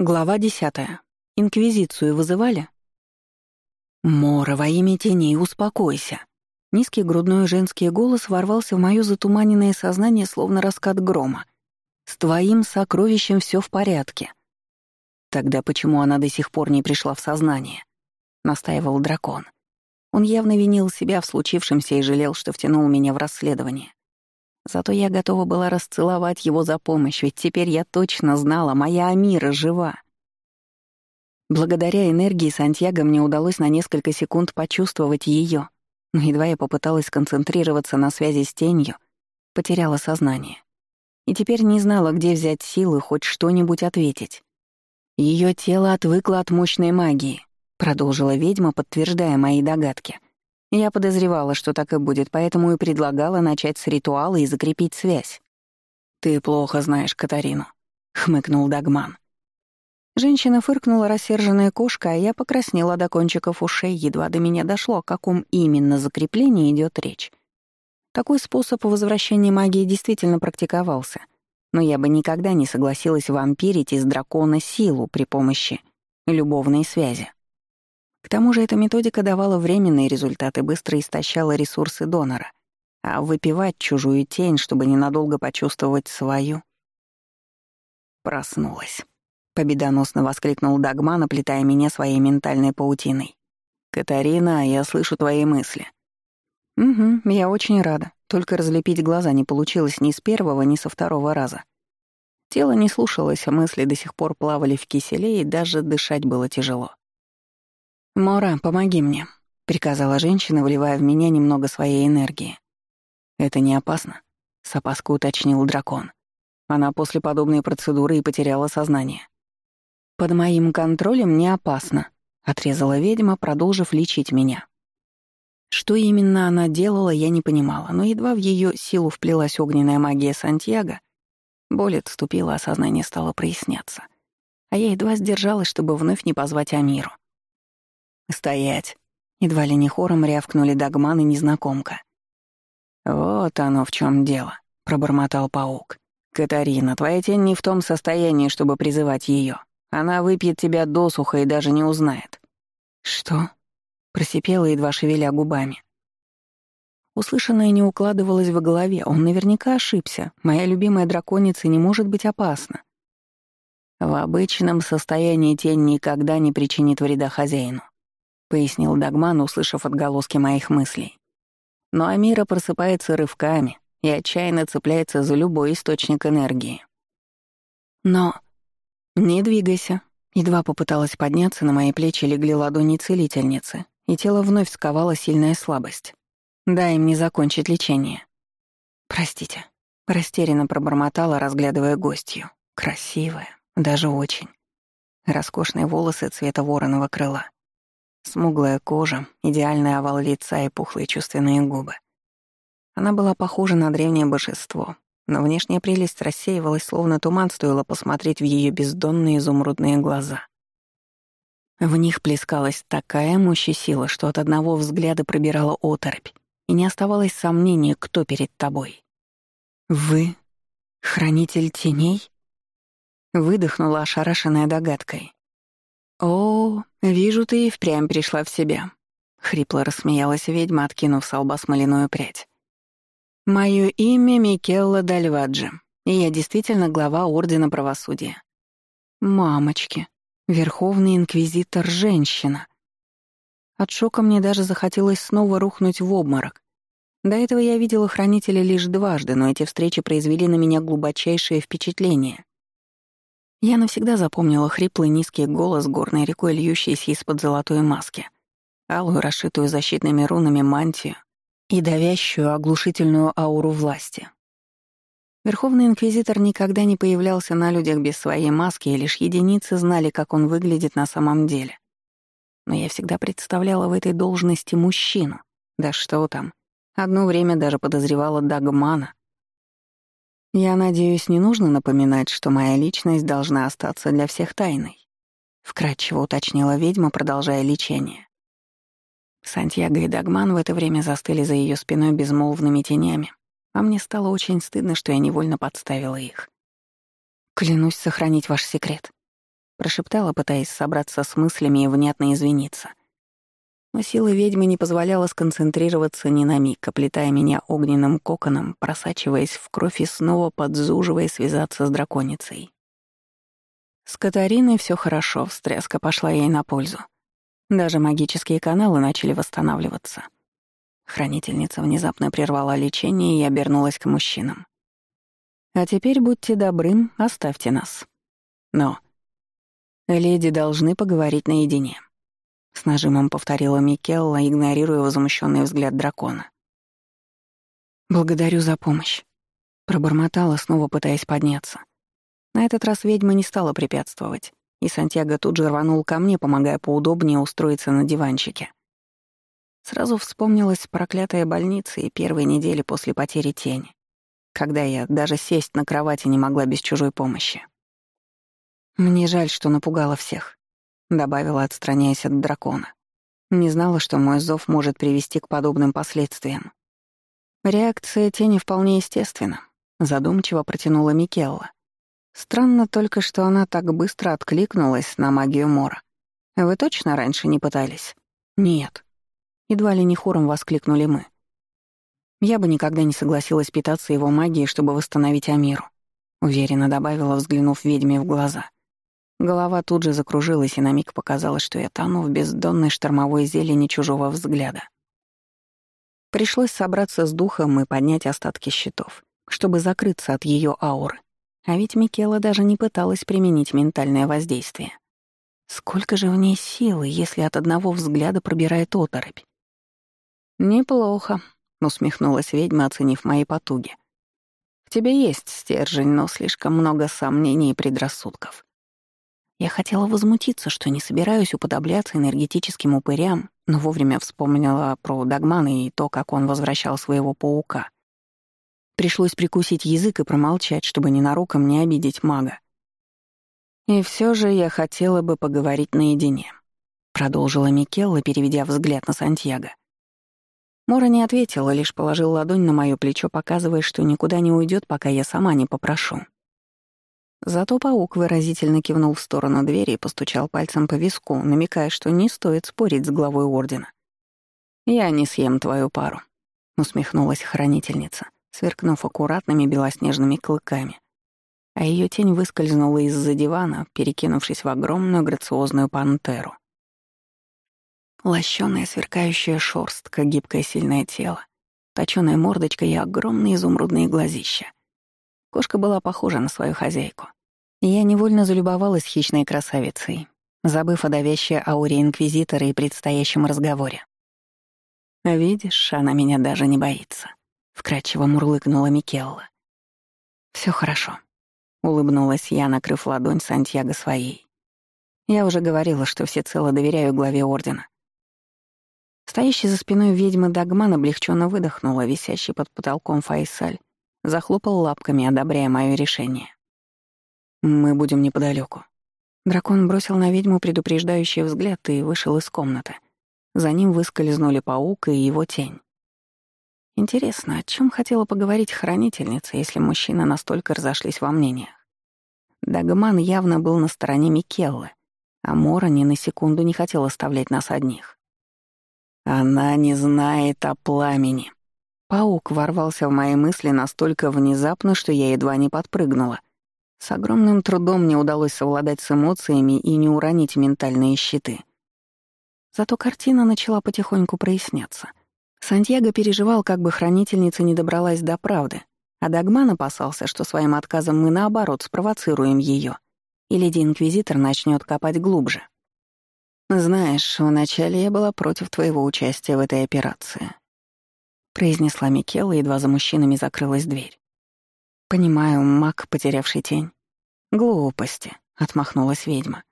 Глава десятая. Инквизицию вызывали? «Мора, во имя теней, успокойся!» Низкий грудной женский голос ворвался в моё затуманенное сознание, словно раскат грома. «С твоим сокровищем всё в порядке». «Тогда почему она до сих пор не пришла в сознание?» — настаивал дракон. Он явно винил себя в случившемся и жалел, что втянул меня в расследование. Зато я готова была расцеловать его за помощь, ведь теперь я точно знала, моя Амира жива. Благодаря энергии Сантьяго мне удалось на несколько секунд почувствовать ее, но едва я попыталась сконцентрироваться на связи с тенью, потеряла сознание. И теперь не знала, где взять силы хоть что-нибудь ответить. Ее тело отвыкло от мощной магии, продолжила ведьма, подтверждая мои догадки — я подозревала, что так и будет, поэтому и предлагала начать с ритуала и закрепить связь. «Ты плохо знаешь Катарину», — хмыкнул Дагман. Женщина фыркнула рассерженная кошка, а я покраснела до кончиков ушей, едва до меня дошло, о каком именно закреплении идет речь. Такой способ возвращения магии действительно практиковался, но я бы никогда не согласилась вампирить из дракона силу при помощи любовной связи. К тому же эта методика давала временные результаты, быстро истощала ресурсы донора. А выпивать чужую тень, чтобы ненадолго почувствовать свою... Проснулась. Победоносно воскликнул Дагман, оплетая меня своей ментальной паутиной. «Катарина, я слышу твои мысли». «Угу, я очень рада. Только разлепить глаза не получилось ни с первого, ни со второго раза. Тело не слушалось, мысли до сих пор плавали в киселе, и даже дышать было тяжело. «Мора, помоги мне», — приказала женщина, вливая в меня немного своей энергии. «Это не опасно?» — с опаской уточнил дракон. Она после подобной процедуры и потеряла сознание. «Под моим контролем не опасно», — отрезала ведьма, продолжив лечить меня. Что именно она делала, я не понимала, но едва в ее силу вплелась огненная магия Сантьяго, боль отступила, а сознание стало проясняться. А я едва сдержалась, чтобы вновь не позвать Амиру. «Стоять!» — едва ли не хором рявкнули Дагман и незнакомка. «Вот оно в чем дело», — пробормотал паук. «Катарина, твоя тень не в том состоянии, чтобы призывать ее. Она выпьет тебя досуха и даже не узнает». «Что?» — просипела, едва шевеля губами. Услышанное не укладывалось в голове, он наверняка ошибся. Моя любимая драконица не может быть опасна. В обычном состоянии тень никогда не причинит вреда хозяину. — пояснил Дагман, услышав отголоски моих мыслей. Но Амира просыпается рывками и отчаянно цепляется за любой источник энергии. Но... «Не двигайся», Едва попыталась подняться, на мои плечи легли ладони целительницы, и тело вновь сковала сильная слабость. «Дай мне закончить лечение». «Простите», — растерянно пробормотала, разглядывая гостью. Красивая, даже очень. Роскошные волосы цвета вороного крыла. Смуглая кожа, идеальный овал лица и пухлые чувственные губы. Она была похожа на древнее божество, но внешняя прелесть рассеивалась, словно туман, стоило посмотреть в ее бездонные изумрудные глаза. В них плескалась такая мощь и сила, что от одного взгляда пробирала оторопь, и не оставалось сомнения, кто перед тобой. «Вы? Хранитель теней?» Выдохнула ошарашенная догадкой. «О, вижу, ты и впрямь пришла в себя», — хрипло рассмеялась ведьма, откинув с лба смоляную прядь. «Моё имя Микелла Дальваджи, и я действительно глава Ордена Правосудия». «Мамочки, Верховный Инквизитор — женщина». От шока мне даже захотелось снова рухнуть в обморок. До этого я видела хранителя лишь дважды, но эти встречи произвели на меня глубочайшее впечатление. Я навсегда запомнила хриплый низкий голос горной рекой, льющийся из-под золотой маски, алую, расшитую защитными рунами мантию и давящую оглушительную ауру власти. Верховный инквизитор никогда не появлялся на людях без своей маски, и лишь единицы знали, как он выглядит на самом деле. Но я всегда представляла в этой должности мужчину. Да что там. Одно время даже подозревала Дагмана, «Я надеюсь, не нужно напоминать, что моя личность должна остаться для всех тайной», — вкратчиво уточнила ведьма, продолжая лечение. Сантьяго и Дагман в это время застыли за ее спиной безмолвными тенями, а мне стало очень стыдно, что я невольно подставила их. «Клянусь сохранить ваш секрет». прошептала, пытаясь собраться с мыслями и внятно извиниться. Но сила ведьмы не позволяла сконцентрироваться ни на миг, оплетая меня огненным коконом, просачиваясь в кровь и снова подзуживая связаться с драконицей. С Катариной все хорошо, встряска пошла ей на пользу. Даже магические каналы начали восстанавливаться. Хранительница внезапно прервала лечение и обернулась к мужчинам. «А теперь будьте добры, оставьте нас. Но леди должны поговорить наедине», — с нажимом повторила Микелла, игнорируя возмущенный взгляд дракона. «Благодарю за помощь», — пробормотала, снова пытаясь подняться. На этот раз ведьма не стала препятствовать, и Сантьяго тут же рванул ко мне, помогая поудобнее устроиться на диванчике. Сразу вспомнилась проклятая больница и первые недели после потери тени, когда я даже сесть на кровати не могла без чужой помощи. «Мне жаль, что напугала всех», — добавила, отстраняясь от дракона. Не знала, что мой зов может привести к подобным последствиям. Реакция тени вполне естественна, задумчиво протянула Микелла. Странно только, что она так быстро откликнулась на магию Мора. Вы точно раньше не пытались? Нет. Едва ли не хором воскликнули мы. Я бы никогда не согласилась питаться его магией, чтобы восстановить Амиру. Уверенно добавила, взглянув ведьме в глаза. Голова тут же закружилась, и на миг показалось, что я тону в бездонной штормовой зелени чужого взгляда. Пришлось собраться с духом и поднять остатки щитов, чтобы закрыться от ее ауры. А ведь Микела даже не пыталась применить ментальное воздействие. Сколько же в ней силы, если от одного взгляда пробирает оторопь? «Неплохо», — усмехнулась ведьма, оценив мои потуги. «В тебе есть стержень, но слишком много сомнений и предрассудков». Я хотела возмутиться, что не собираюсь уподобляться энергетическим упырям, но вовремя вспомнила про Дагмана и то, как он возвращал своего паука. Пришлось прикусить язык и промолчать, чтобы ненароком не обидеть мага. «И все же я хотела бы поговорить наедине», — продолжила Микелла, переведя взгляд на Сантьяго. Мора не ответила, лишь положил ладонь на моё плечо, показывая, что никуда не уйдет, пока я сама не попрошу. Зато паук выразительно кивнул в сторону двери и постучал пальцем по виску, намекая, что не стоит спорить с главой Ордена. «Я не съем твою пару», — усмехнулась хранительница сверкнув аккуратными белоснежными клыками. А ее тень выскользнула из-за дивана, перекинувшись в огромную грациозную пантеру. Лощёная сверкающая шорстка, гибкое сильное тело, точёная мордочка и огромные изумрудные глазища. Кошка была похожа на свою хозяйку. Я невольно залюбовалась хищной красавицей, забыв о давящей ауре Инквизитора и предстоящем разговоре. «Видишь, она меня даже не боится вкрадчиво мурлыкнула Микелла. Все хорошо, улыбнулась я, накрыв ладонь Сантьяго своей. Я уже говорила, что всецело доверяю главе ордена. Стоящий за спиной ведьмы Дагман облегченно выдохнула, висящий под потолком Файсаль, захлопал лапками, одобряя мое решение. «Мы будем неподалеку. Дракон бросил на ведьму предупреждающий взгляд и вышел из комнаты. За ним выскользнули паук и его тень. Интересно, о чем хотела поговорить хранительница, если мужчины настолько разошлись во мнениях? Дагман явно был на стороне Микеллы, а Мора ни на секунду не хотел оставлять нас одних. «Она не знает о пламени». Паук ворвался в мои мысли настолько внезапно, что я едва не подпрыгнула. С огромным трудом мне удалось совладать с эмоциями и не уронить ментальные щиты. Зато картина начала потихоньку проясняться. Сантьяго переживал, как бы хранительница не добралась до правды, а Дагман опасался, что своим отказом мы, наоборот, спровоцируем ее, и леди-инквизитор начнет копать глубже. «Знаешь, вначале я была против твоего участия в этой операции», — произнесла Микелла, едва за мужчинами закрылась дверь. «Понимаю, маг, потерявший тень». «Глупости», — отмахнулась ведьма.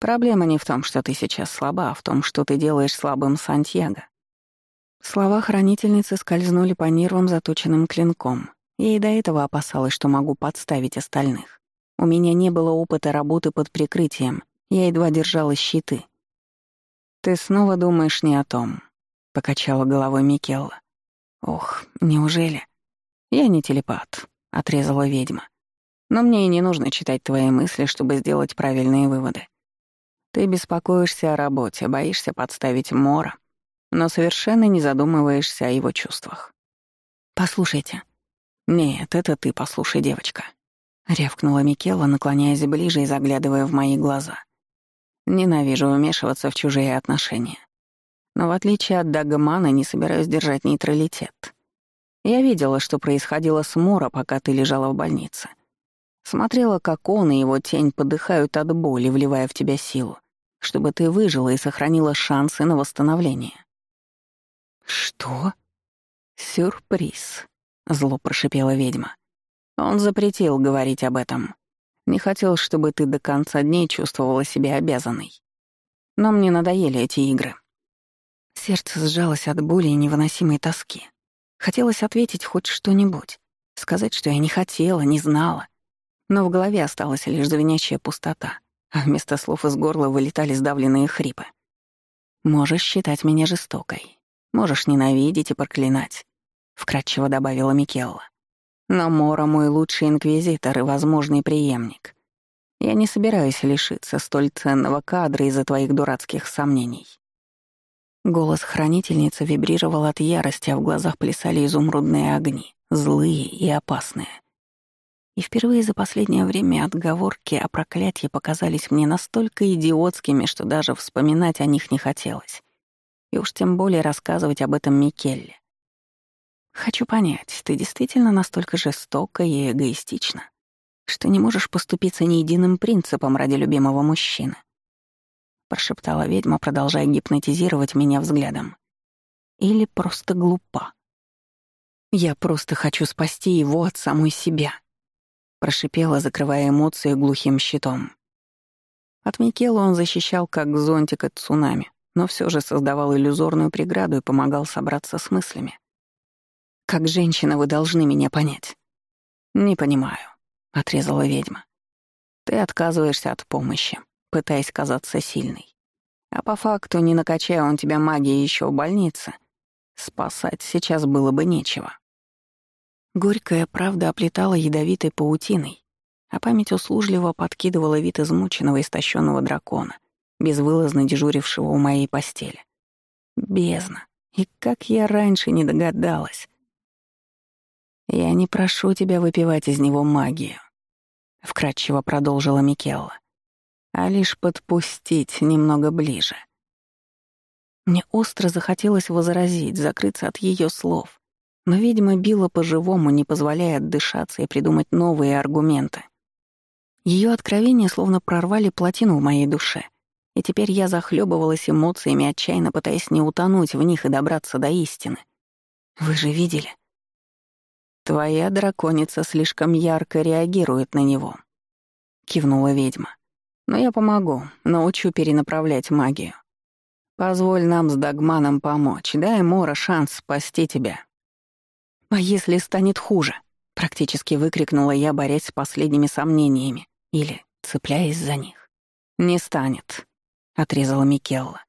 «Проблема не в том, что ты сейчас слаба, а в том, что ты делаешь слабым Сантьяго. Слова хранительницы скользнули по нервам заточенным клинком. Я и до этого опасалась, что могу подставить остальных. У меня не было опыта работы под прикрытием, я едва держала щиты. «Ты снова думаешь не о том», — покачала головой Микелла. «Ох, неужели?» «Я не телепат», — отрезала ведьма. Но мне и не нужно читать твои мысли, чтобы сделать правильные выводы. Ты беспокоишься о работе, боишься подставить Мора, но совершенно не задумываешься о его чувствах. Послушайте. Нет, это ты послушай, девочка. Рявкнула Микела, наклоняясь ближе и заглядывая в мои глаза. Ненавижу вмешиваться в чужие отношения. Но в отличие от Дагмана не собираюсь держать нейтралитет. Я видела, что происходило с Мора, пока ты лежала в больнице. Смотрела, как он и его тень подыхают от боли, вливая в тебя силу, чтобы ты выжила и сохранила шансы на восстановление. «Что?» «Сюрприз», — зло прошипела ведьма. Он запретил говорить об этом. Не хотел, чтобы ты до конца дней чувствовала себя обязанной. Но мне надоели эти игры. Сердце сжалось от боли и невыносимой тоски. Хотелось ответить хоть что-нибудь, сказать, что я не хотела, не знала, но в голове осталась лишь звенящая пустота, а вместо слов из горла вылетали сдавленные хрипы. «Можешь считать меня жестокой, можешь ненавидеть и проклинать», — вкратчиво добавила Микелла. «Но Мора — мой лучший инквизитор и возможный преемник. Я не собираюсь лишиться столь ценного кадра из-за твоих дурацких сомнений». Голос хранительницы вибрировал от ярости, а в глазах плясали изумрудные огни, злые и опасные — и впервые за последнее время отговорки о проклятии показались мне настолько идиотскими, что даже вспоминать о них не хотелось. И уж тем более рассказывать об этом Микелле. Хочу понять, ты действительно настолько жестока и эгоистична, что не можешь поступиться ни единым принципом ради любимого мужчины? Прошептала ведьма, продолжая гипнотизировать меня взглядом. Или просто глупа. Я просто хочу спасти его от самой себя прошипела, закрывая эмоции глухим щитом. От Микела он защищал как зонтик от цунами, но все же создавал иллюзорную преграду и помогал собраться с мыслями. «Как женщина вы должны меня понять». «Не понимаю», — отрезала ведьма. «Ты отказываешься от помощи, пытаясь казаться сильной. А по факту, не накачая он тебя магией еще в больнице, спасать сейчас было бы нечего». Горькая правда оплетала ядовитой паутиной, а память услужливо подкидывала вид измученного истощенного дракона, безвылазно дежурившего у моей постели. Бездна. И как я раньше не догадалась. «Я не прошу тебя выпивать из него магию», — вкратчиво продолжила Микелла, «а лишь подпустить немного ближе». Мне остро захотелось возразить, закрыться от ее слов, но ведьма била по-живому, не позволяя отдышаться и придумать новые аргументы. Ее откровения словно прорвали плотину в моей душе, и теперь я захлебывалась эмоциями, отчаянно пытаясь не утонуть в них и добраться до истины. Вы же видели? Твоя драконица слишком ярко реагирует на него, кивнула ведьма. Но я помогу, научу перенаправлять магию. Позволь нам с Дагманом помочь, дай Мора шанс спасти тебя. «А если станет хуже?» — практически выкрикнула я, борясь с последними сомнениями или цепляясь за них. «Не станет», — отрезала Микелла.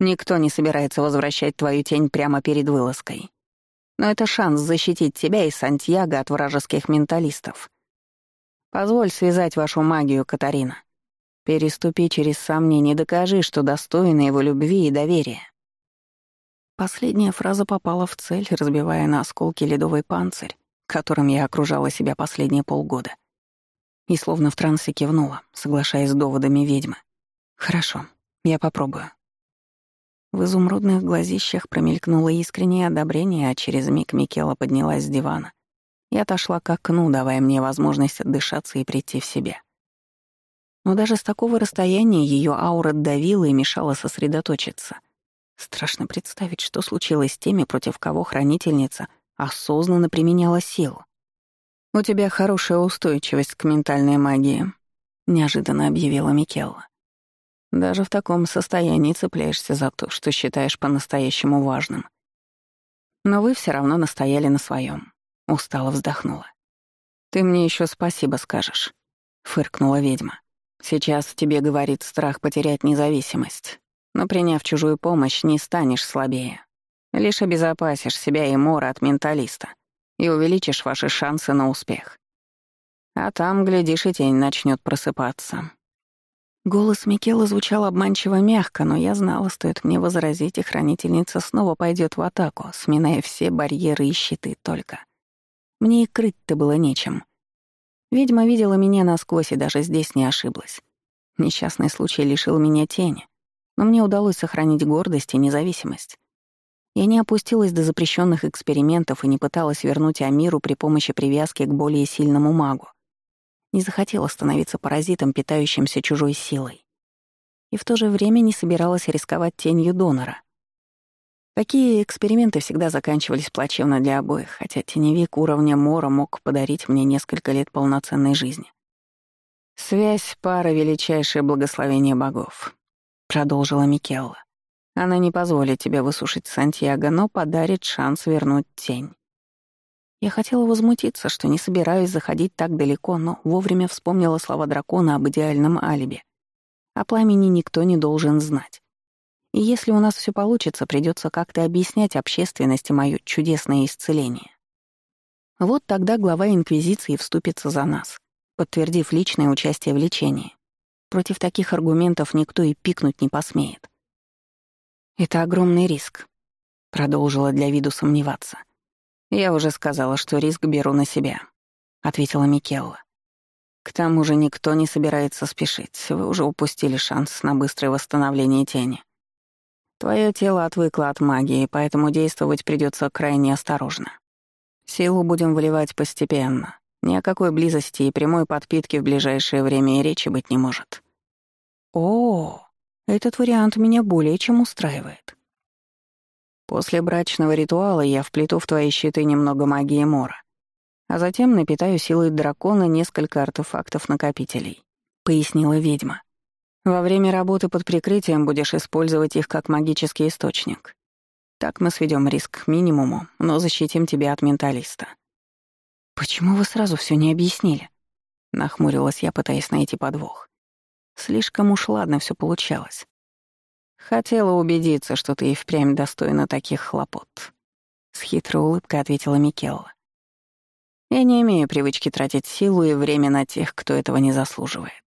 «Никто не собирается возвращать твою тень прямо перед вылазкой. Но это шанс защитить тебя и Сантьяго от вражеских менталистов. Позволь связать вашу магию, Катарина. Переступи через сомнения докажи, что достойна его любви и доверия». Последняя фраза попала в цель, разбивая на осколки ледовый панцирь, которым я окружала себя последние полгода. И словно в трансе кивнула, соглашаясь с доводами ведьмы. «Хорошо, я попробую». В изумрудных глазищах промелькнуло искреннее одобрение, а через миг Микела поднялась с дивана и отошла к окну, давая мне возможность отдышаться и прийти в себя. Но даже с такого расстояния ее аура давила и мешала сосредоточиться. Страшно представить, что случилось с теми, против кого хранительница осознанно применяла силу. «У тебя хорошая устойчивость к ментальной магии», — неожиданно объявила Микелла. «Даже в таком состоянии цепляешься за то, что считаешь по-настоящему важным. Но вы все равно настояли на своем. устало вздохнула. «Ты мне еще спасибо скажешь», — фыркнула ведьма. «Сейчас тебе говорит страх потерять независимость, но приняв чужую помощь, не станешь слабее. Лишь обезопасишь себя и Мора от менталиста и увеличишь ваши шансы на успех. А там, глядишь, и тень начнет просыпаться. Голос Микела звучал обманчиво мягко, но я знала, стоит мне возразить, и хранительница снова пойдет в атаку, сминая все барьеры и щиты только. Мне и крыть-то было нечем. Ведьма видела меня насквозь и даже здесь не ошиблась. Несчастный случай лишил меня тени, но мне удалось сохранить гордость и независимость. Я не опустилась до запрещенных экспериментов и не пыталась вернуть Амиру при помощи привязки к более сильному магу не захотела становиться паразитом, питающимся чужой силой. И в то же время не собиралась рисковать тенью донора. Такие эксперименты всегда заканчивались плачевно для обоих, хотя теневик уровня Мора мог подарить мне несколько лет полноценной жизни. «Связь — пара величайшее благословение богов», — продолжила Микелла. «Она не позволит тебе высушить Сантьяго, но подарит шанс вернуть тень. Я хотела возмутиться, что не собираюсь заходить так далеко, но вовремя вспомнила слова дракона об идеальном алиби. О пламени никто не должен знать. И если у нас все получится, придется как-то объяснять общественности мое чудесное исцеление. Вот тогда глава Инквизиции вступится за нас, подтвердив личное участие в лечении. Против таких аргументов никто и пикнуть не посмеет. «Это огромный риск», — продолжила для виду сомневаться. «Я уже сказала, что риск беру на себя», — ответила Микелла. «К тому же никто не собирается спешить. Вы уже упустили шанс на быстрое восстановление тени. Твое тело отвыкло от магии, поэтому действовать придется крайне осторожно. Силу будем выливать постепенно. Ни о какой близости и прямой подпитке в ближайшее время и речи быть не может». «О, этот вариант меня более чем устраивает. После брачного ритуала я вплету в твои щиты немного магии Мора, а затем напитаю силой дракона несколько артефактов-накопителей», — пояснила ведьма. «Во время работы под прикрытием будешь использовать их как магический источник. Так мы сведем риск к минимуму, но защитим тебя от менталиста». «Почему вы сразу все не объяснили?» — нахмурилась я, пытаясь найти подвох. Слишком уж ладно все получалось. «Хотела убедиться, что ты и впрямь достойна таких хлопот», — с хитрой улыбкой ответила Микелла. «Я не имею привычки тратить силу и время на тех, кто этого не заслуживает».